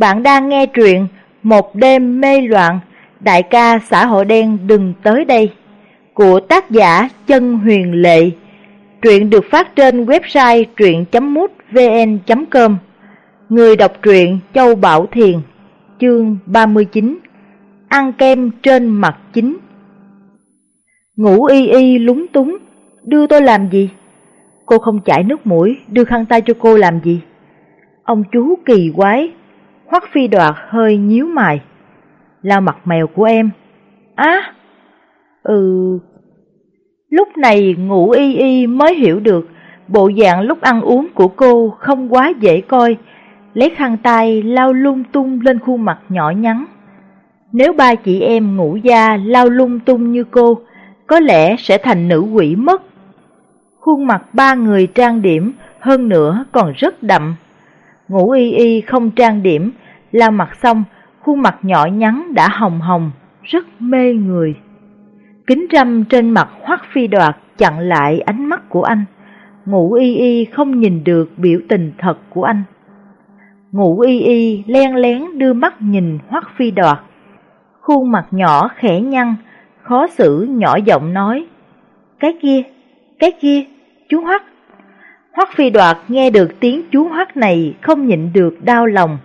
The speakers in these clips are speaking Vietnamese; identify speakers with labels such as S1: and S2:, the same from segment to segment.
S1: Bạn đang nghe truyện Một đêm mê loạn, đại ca xã hội đen đừng tới đây. Của tác giả Chân Huyền Lệ. Truyện được phát trên website truyện.mútvn.com Người đọc truyện Châu Bảo Thiền. Chương 39 Ăn kem trên mặt chính. Ngủ y y lúng túng. Đưa tôi làm gì? Cô không chảy nước mũi Đưa khăn tay cho cô làm gì? Ông chú kỳ quái. Hoắc phi đoạt hơi nhíu mày. Lau mặt mèo của em. Á! ừ... Lúc này ngủ y y mới hiểu được bộ dạng lúc ăn uống của cô không quá dễ coi, lấy khăn tay lau lung tung lên khuôn mặt nhỏ nhắn. Nếu ba chị em ngủ da lau lung tung như cô, có lẽ sẽ thành nữ quỷ mất. Khuôn mặt ba người trang điểm hơn nữa còn rất đậm. Ngủ y y không trang điểm, lau mặt xong, khuôn mặt nhỏ nhắn đã hồng hồng, rất mê người. Kính râm trên mặt hoắc phi đoạt chặn lại ánh mắt của anh. Ngủ y y không nhìn được biểu tình thật của anh. Ngủ y y len lén đưa mắt nhìn hoắc phi đoạt. Khuôn mặt nhỏ khẽ nhăn, khó xử nhỏ giọng nói. Cái kia, cái kia, chú hoắc. Hoắc phi đoạt nghe được tiếng chú hoắc này không nhịn được đau lòng.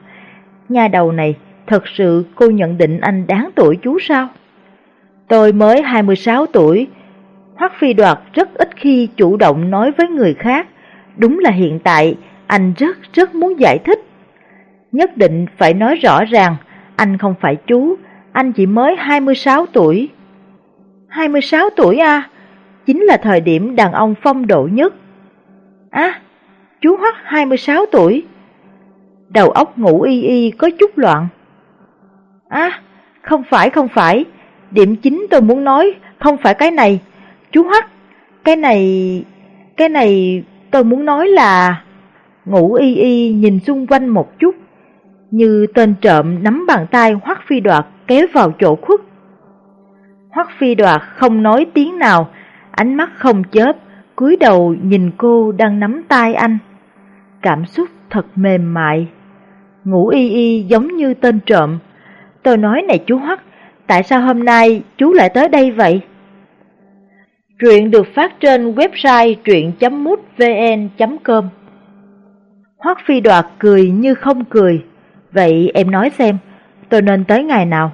S1: Nhà đầu này, thật sự cô nhận định anh đáng tuổi chú sao? Tôi mới 26 tuổi, Hoắc Phi Đoạt rất ít khi chủ động nói với người khác, đúng là hiện tại anh rất rất muốn giải thích. Nhất định phải nói rõ ràng, anh không phải chú, anh chỉ mới 26 tuổi. 26 tuổi à? Chính là thời điểm đàn ông phong độ nhất. À, chú Hoắc 26 tuổi. Đầu óc ngủ y y có chút loạn. À, không phải không phải, điểm chính tôi muốn nói không phải cái này. Chú Hắc, cái này... cái này tôi muốn nói là... Ngủ y y nhìn xung quanh một chút, như tên trộm nắm bàn tay Hoắc Phi Đoạt kéo vào chỗ khuất. Hoắc Phi Đoạt không nói tiếng nào, ánh mắt không chớp, cúi đầu nhìn cô đang nắm tay anh. Cảm xúc thật mềm mại. Ngủ y y giống như tên trộm. Tôi nói này chú Hoắc, tại sao hôm nay chú lại tới đây vậy? Truyện được phát trên website truyện.mútvn.com Hoắc Phi Đoạt cười như không cười. Vậy em nói xem, tôi nên tới ngày nào?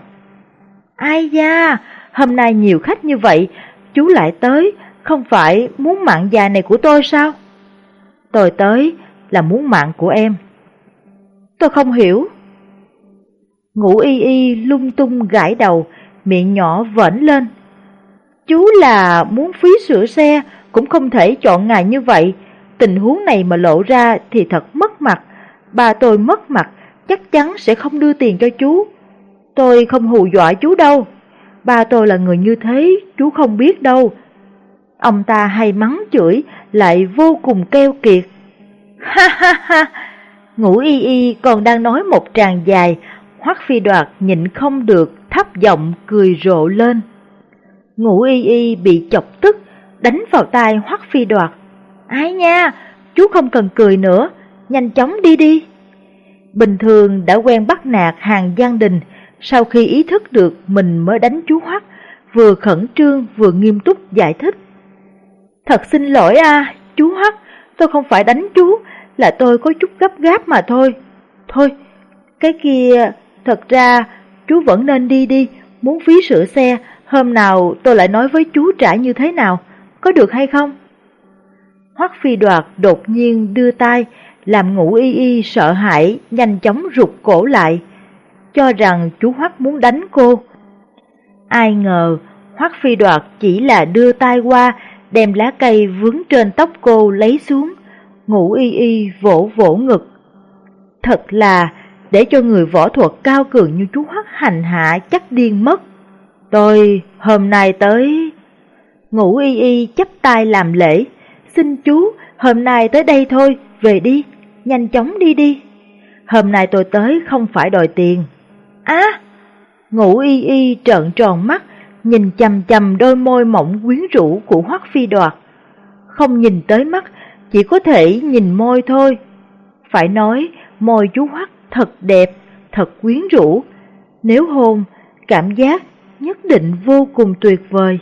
S1: Ai da, hôm nay nhiều khách như vậy, chú lại tới, không phải muốn mạng già này của tôi sao? Tôi tới là muốn mạng của em. Tôi không hiểu. ngũ y y lung tung gãi đầu, miệng nhỏ vẫn lên. Chú là muốn phí sửa xe, cũng không thể chọn ngày như vậy. Tình huống này mà lộ ra thì thật mất mặt. Bà tôi mất mặt, chắc chắn sẽ không đưa tiền cho chú. Tôi không hù dọa chú đâu. Ba tôi là người như thế, chú không biết đâu. Ông ta hay mắng chửi, lại vô cùng keo kiệt. Ha ha ha! ngũ y y còn đang nói một tràng dài, Hoắc phi đoạt nhịn không được, thấp giọng cười rộ lên. ngũ y y bị chọc tức, đánh vào tai Hoắc phi đoạt. Ai nha, chú không cần cười nữa, nhanh chóng đi đi. Bình thường đã quen bắt nạt hàng gian đình, sau khi ý thức được mình mới đánh chú Hoắc, vừa khẩn trương vừa nghiêm túc giải thích. Thật xin lỗi a, chú hắc tôi không phải đánh chú, là tôi có chút gấp gáp mà thôi. Thôi, cái kia, thật ra chú vẫn nên đi đi, muốn phí sửa xe, hôm nào tôi lại nói với chú trả như thế nào, có được hay không? Hoắc phi đoạt đột nhiên đưa tay, làm ngủ y y sợ hãi, nhanh chóng rụt cổ lại, cho rằng chú Hoắc muốn đánh cô. Ai ngờ, Hoắc phi đoạt chỉ là đưa tay qua, đem lá cây vướng trên tóc cô lấy xuống, ngủ y y vỗ vỗ ngực. Thật là để cho người võ thuật cao cường như chú Hoắc hành hạ chắc điên mất. Tôi hôm nay tới... Ngủ y y chấp tay làm lễ, xin chú hôm nay tới đây thôi, về đi, nhanh chóng đi đi. Hôm nay tôi tới không phải đòi tiền. Á! ngủ y y trợn tròn mắt, nhìn chầm chầm đôi môi mỏng quyến rũ của Hoắc Phi Đoạt. Không nhìn tới mắt, chỉ có thể nhìn môi thôi. Phải nói, môi chú Hoắc thật đẹp, thật quyến rũ. Nếu hôn, cảm giác nhất định vô cùng tuyệt vời.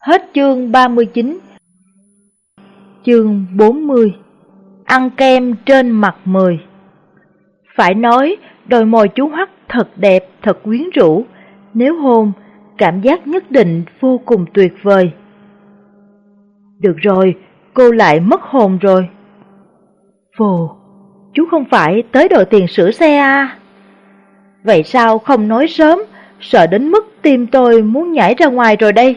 S1: Hết chương 39 Chương 40 Ăn kem trên mặt 10 Phải nói, đôi môi chú Hoắc thật đẹp, thật quyến rũ. Nếu hôn, cảm giác nhất định vô cùng tuyệt vời. Được rồi, cô lại mất hồn rồi. Phù, chú không phải tới đòi tiền sửa xe à? Vậy sao không nói sớm, sợ đến mức tim tôi muốn nhảy ra ngoài rồi đây.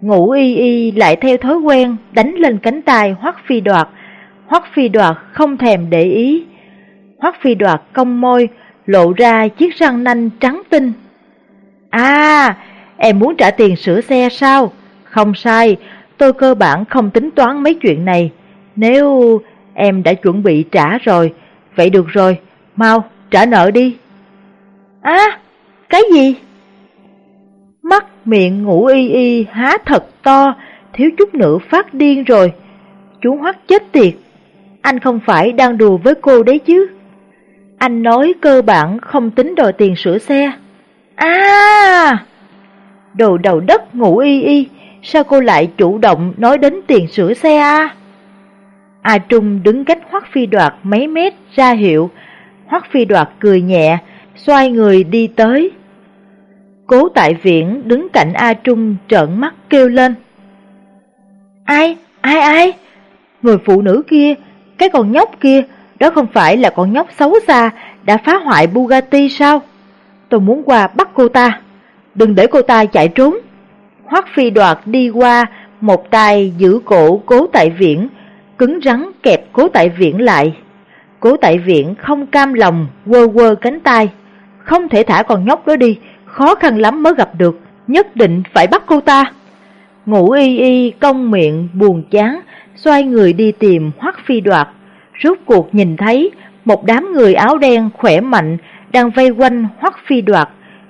S1: Ngủ y y lại theo thói quen đánh lên cánh tay Hoắc Phi Đoạt. Hoắc Phi Đoạt không thèm để ý. Hoắc Phi Đoạt cong môi, lộ ra chiếc răng nanh trắng tinh. À, em muốn trả tiền sửa xe sao? Không sai, tôi cơ bản không tính toán mấy chuyện này. Nếu em đã chuẩn bị trả rồi, vậy được rồi, mau trả nợ đi. À, cái gì? Mắt miệng ngủ y y há thật to, thiếu chút nữa phát điên rồi. Chú Hoắc chết tiệt, anh không phải đang đùa với cô đấy chứ. Anh nói cơ bản không tính đòi tiền sửa xe. À! Đồ đầu đất ngủ y y, sao cô lại chủ động nói đến tiền sửa xe à? A Trung đứng cách Hoắc Phi Đoạt mấy mét ra hiệu. Hoắc Phi Đoạt cười nhẹ, xoay người đi tới. Cố Tại Viễn đứng cạnh A Trung trợn mắt kêu lên. Ai? Ai ai? Người phụ nữ kia, cái con nhóc kia, đó không phải là con nhóc xấu xa đã phá hoại Bugatti sao? Tôi muốn qua bắt cô ta, đừng để cô ta chạy trốn. Hoắc Phi Đoạt đi qua, một tay giữ cổ Cố Tại Viễn, cứng rắn kẹp Cố Tại Viễn lại. Cố Tại Viễn không cam lòng quơ quơ cánh tay, không thể thả con nhóc đó đi, khó khăn lắm mới gặp được, nhất định phải bắt cô ta. Ngủ y y cong miệng buồn chán, xoay người đi tìm Hoắc Phi Đoạt. Rốt cuộc nhìn thấy một đám người áo đen khỏe mạnh đang vây quanh Hoắc Phi Đoạt,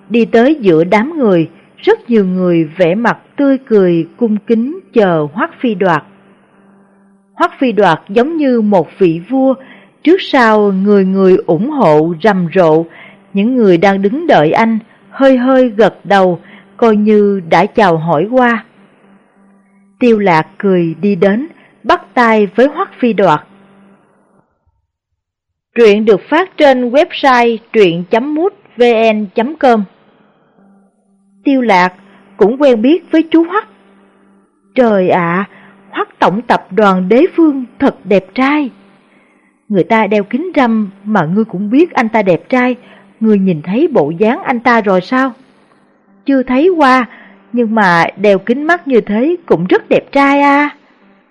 S1: đi tới giữa đám người, rất nhiều người vẻ mặt tươi cười cung kính chờ Hoắc Phi Đoạt. Hoắc Phi Đoạt giống như một vị vua, trước sau người người ủng hộ rầm rộ, những người đang đứng đợi anh hơi hơi gật đầu, coi như đã chào hỏi qua. Tiêu lạc cười đi đến, bắt tay với Hoắc Phi Đoạt. Truyện được phát trên website truyện.mútvn.com Tiêu lạc cũng quen biết với chú Hoắc. Trời ạ, Hoắc tổng tập đoàn đế phương thật đẹp trai. Người ta đeo kính râm mà ngươi cũng biết anh ta đẹp trai, Ngươi nhìn thấy bộ dáng anh ta rồi sao? Chưa thấy qua, nhưng mà đeo kính mắt như thế cũng rất đẹp trai à.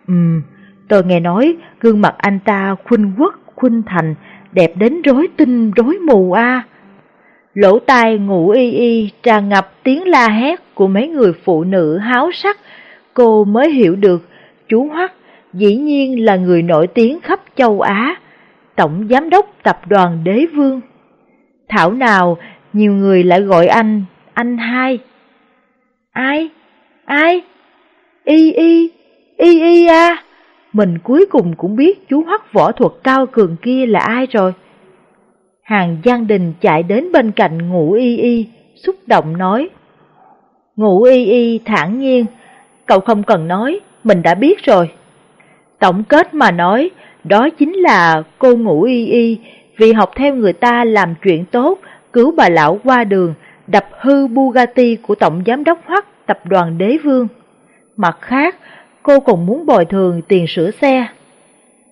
S1: Ừm, tôi nghe nói gương mặt anh ta khuynh quốc, khuynh thành, đẹp đến rối tinh rối mù à. Lỗ tai ngủ y y tràn ngập tiếng la hét của mấy người phụ nữ háo sắc, cô mới hiểu được chú Hoắc dĩ nhiên là người nổi tiếng khắp châu Á, tổng giám đốc tập đoàn đế vương. Thảo nào nhiều người lại gọi anh, anh hai. Ai? Ai? Y y, y y à. Mình cuối cùng cũng biết chú hoắc võ thuật cao cường kia là ai rồi. Hàng Giang Đình chạy đến bên cạnh Ngũ y y, xúc động nói. Ngũ y y thản nhiên, cậu không cần nói, mình đã biết rồi. Tổng kết mà nói, đó chính là cô Ngũ y y vì học theo người ta làm chuyện tốt, cứu bà lão qua đường, đập hư Bugatti của Tổng Giám đốc Hoắc tập đoàn đế vương. Mặt khác, cô còn muốn bồi thường tiền sửa xe.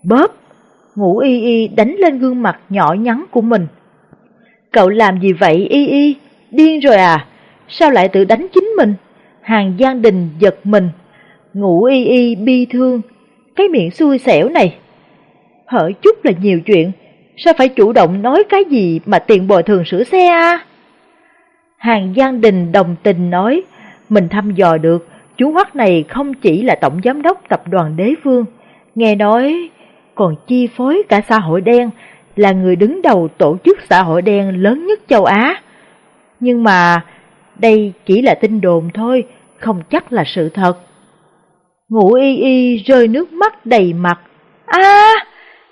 S1: Bóp, ngủ y y đánh lên gương mặt nhỏ nhắn của mình. Cậu làm gì vậy y y, điên rồi à, sao lại tự đánh chính mình? Hàng Giang Đình giật mình, ngủ y y bi thương, cái miệng xui xẻo này. Hở chút là nhiều chuyện, Sao phải chủ động nói cái gì mà tiền bồi thường sửa xe à? Hàng Giang Đình đồng tình nói, mình thăm dò được, chú Hoắc này không chỉ là tổng giám đốc tập đoàn đế vương, nghe nói còn chi phối cả xã hội đen, là người đứng đầu tổ chức xã hội đen lớn nhất châu Á. Nhưng mà đây chỉ là tin đồn thôi, không chắc là sự thật. Ngủ y y rơi nước mắt đầy mặt. a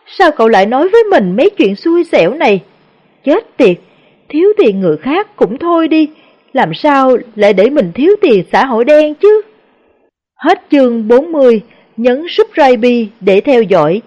S1: Sao cậu lại nói với mình mấy chuyện xui xẻo này? chết tiệt, thiếu tiền người khác cũng thôi đi, làm sao lại để mình thiếu tiền xã hội đen chứ? Hết chương 40, nhấn subscribe để theo dõi